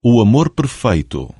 O amor perfeito.